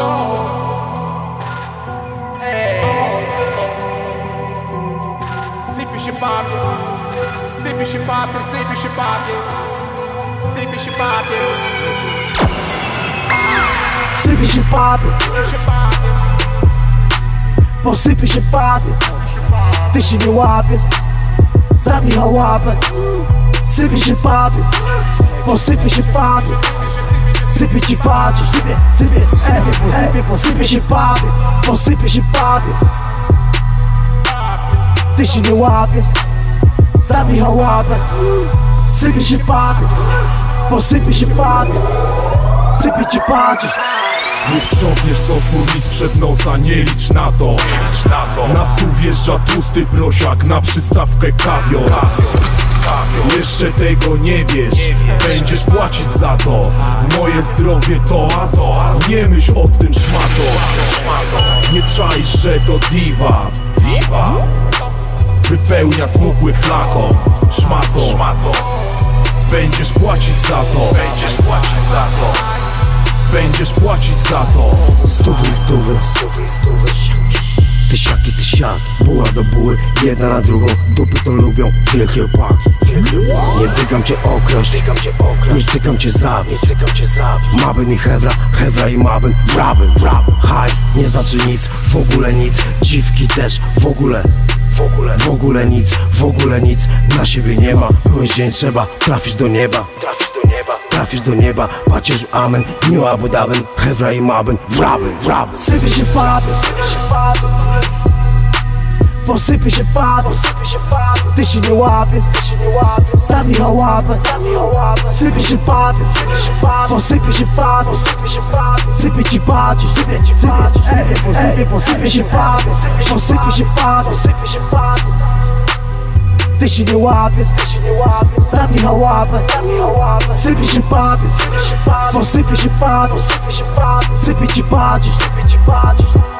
som. É. Sipi chipate, sipi chipate, sipi chipate, sipi chipate. Sipi chipate. Po sipi chipate. Ti që një wapit Zati ha wapit Sipi shqipapit Po sipi shqipapit Sypie Sypie ci papier, sypie, sypie, ej, posypie, posypie się papier Posypie się papier Ty się nie łapiesz, zabij łapę. Sypie się papier, posypie się papier Sypie ci papier Nie sprzątniesz sosu mi sprzed nosa, nie licz na to. Na stół wjeżdża tłusty prosiak, na przystawkę kawior jeszcze tego nie wiesz, będziesz płacić za to. Moje zdrowie to azo, nie myśl o tym szmato. Nie czaisz, że to diwa. Wypełnia smukły flakon, szmato. Będziesz płacić za to. Będziesz płacić za to. Będziesz płacić za to. Stówy, stówy, stówy, stówy. Tysiaki, tysiaki, buła do buły Jedna na drugą, dupy to lubią wielkie opaki Nie dygam cię okraść, cię okraść Nie cykam cię zabić, cykam cię zabić Mabyn i hewra, hewra i mabyn Wrabyn, wrabyn Hajs nie znaczy nic, w ogóle nic. Dziwki też, w ogóle w ogóle, w ogóle nic, w ogóle nic. Na siebie nie ma, byłeś dzień trzeba Trafisz do nieba, trafisz do nieba Trafisz do nieba, pacierz amen Miu abu daben, hewra i mabyn Wrabyn, wrabyn. Sypie się się papier, sypie się papier Ty Sou piche fado, deixe eu up, sabe how up, se piche fado, você piche fado, se piche bate, se piche bate, você piche fado, você piche fado, você piche fado. Deixa eu up, sabe how up, sempre de papo, sempre de papo, sempre de papo, sempre de papo, sempre de papo.